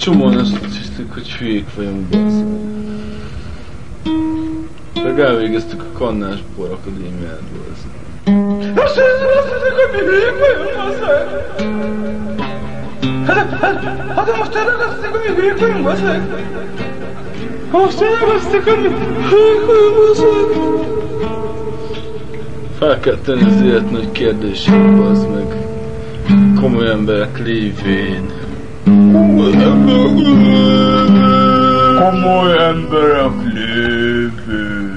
csomóan azt hiszük, hogy hülyék vagyunk. Meg elvégeztük a kannás por akadémiát, bassz. Azt hiszük, hogy mi hülyék vagyunk, bassz. Hát, hát, hát de most elragasztik, hogy mi hülyék vagyunk, bassz. Most elragasztik, hogy mi hülyék vagyunk, bassz. Fel kell tenni az élet nagy kérdését, bazd meg. Komoly emberek lévén. Komoly emberek lévén. Komoly emberek lévő.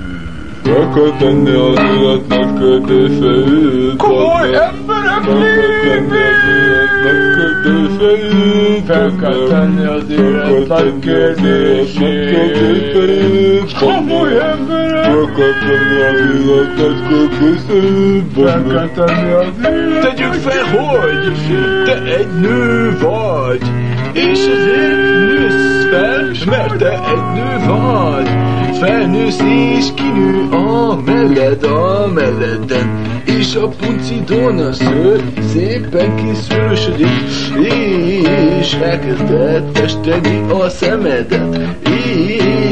Fel kell tenni az élet nagy kérdéseit. Komoly emberek lévő. Fel kell tenni az élet nagy kérdéseit. Komoly emberek Fel kell tenni az élet nagy kérdéseit. Fel kell tenni az élet Tegyük fel, hogy te egy nő vagy, és ezért nősz fel, mert te egy nő vagy. Felnősz és kinő a melled a melleden, és a puncidon a szőr szépen kiszőrösödik, és elkezded festeni a szemedet,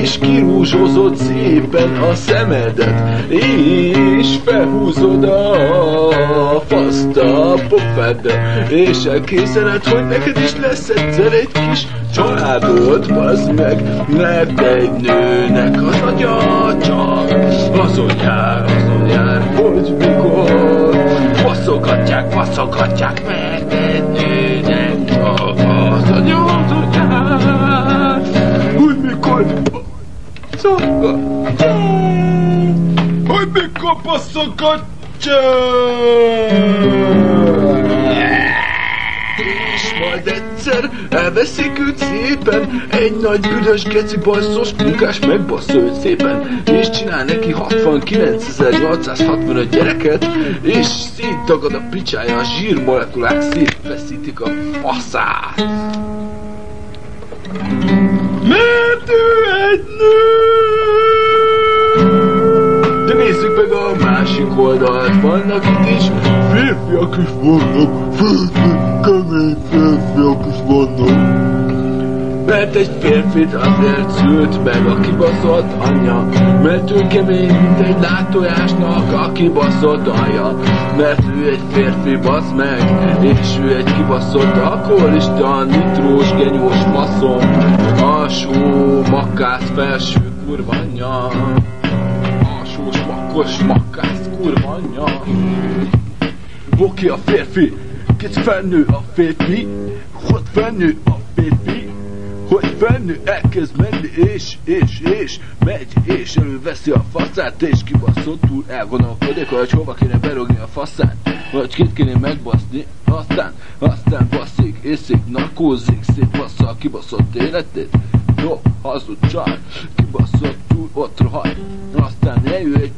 és kirúzsozod szépen a szemedet, és felhúzod a faszt a pofáddal, és elképzeled, hogy neked is lesz egyszer egy kis családod, bazd meg, mert egy nőnek az agya csak azon jár, azon jár, hogy mikor faszogatják, faszogatják, mert egy nőnek csak az agya azon jár, hogy mikor faszogatják, hogy mikor faszogatják. És majd egyszer elveszik őt szépen Egy nagy büdös geci bajszos munkás megbassza őt szépen És csinál neki 69.865 gyereket És széttagad a picsája, a zsírmolekulák szétfeszítik a faszát Mert ő egy nő másik oldalt, vannak itt is férfiak is vannak, férfi, kemény férfiak is vannak. Mert egy férfit azért szült meg a kibaszott anyja Mert ő kemény, mint egy látójásnak a kibaszott alja. Mert ő egy férfi, basz meg És ő egy kibaszott alkoholista, nitrós, genyós faszom Alsó, makkász, felső kurvanya alsós, makkos, makkász, kurva anyja. Boki a férfi, kicsi felnő a férfi, hogy felnő a férfi, hogy felnő elkezd menni, és, és, és, megy, és előveszi a faszát, és kibaszottul elgondolkodik, hogy hova kéne berogni a faszát, vagy kit kéne megbaszni, aztán, aztán basszik, iszik, narkózik, szétbassza a kibaszott életét, jó, hazudság, kibaszottul ott rohadt, aztán eljön egy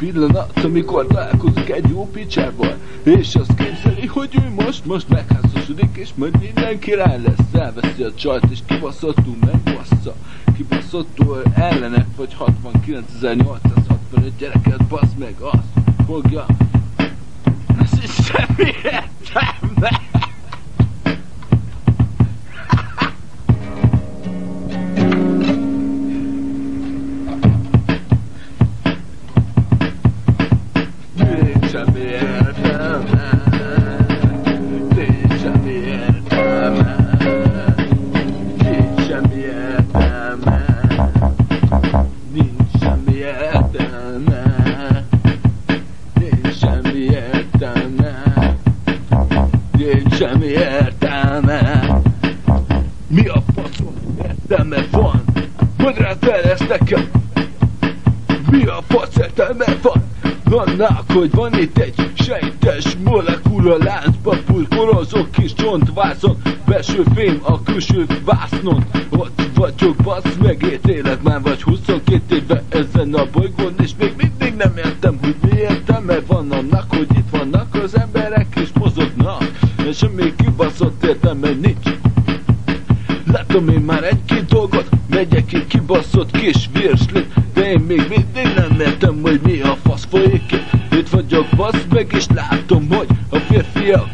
pillanat, amikor találkozik egy jó picsával, és azt képzeli, hogy ő most, most megházasodik, és majd minden király lesz, elveszi a csajt, és kibaszottul megbassza, kibaszottul ellene, vagy 69.865 gyereket, bassz meg, azt fogja, ez is semmi értelme. Nincs semmi értelme. Nincs semmi értelme. Mi a faszom értelme van? Mondd rá ezt nekem! Mi a fasz értelme van? Annak, hogy van itt egy sejtes molekula láncba burkolozó kis csontvázon Belső fém a külső vásznon Ott vagyok, bassz meg, élek már vagy 22 éve ezen a bolygón És még mindig nem értem, hogy mi értelme van annak, hogy itt vannak az emberek és mozognak. És semmi kibaszott értelme nincs. Látom én már egy-két dolgot, megyek egy kibaszott kis virslit De én még mindig nem értem, hogy mi a fasz folyik. Itt vagyok basz meg és látom, hogy a férfiak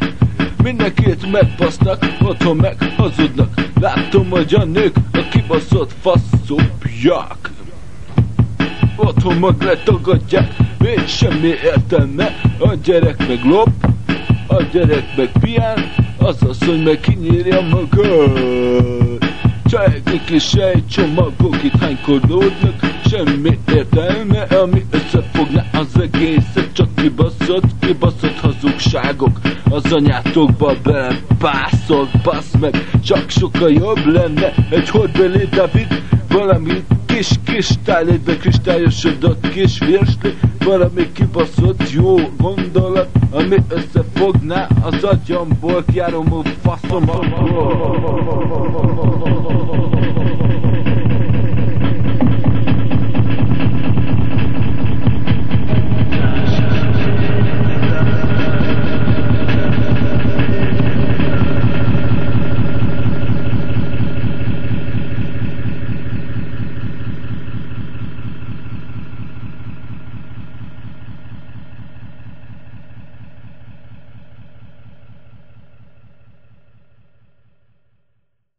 Mindenkit megbasznak, otthon meg hazudnak. Látom, hogy a nők kibaszott faszopják Otthon meg letagadják, még semmi értelme. A gyerek meg lop, a gyerek meg pián Az asszony meg kinyírja magát. Csajok egy kis sejtcsomagok itt hánykolódnak Semmi értelme, ami összefogná az egészet. Csak kibaszott, kibaszott hazugságok Az anyátokba belepászol, basz meg. Csak sokkal jobb lenne egy holdbeli David Valami kis kristálylétbe kristályosodott kis virsli Valami kibaszott jó gondolat Ami összefogná az agyamból Kiáromó faszomból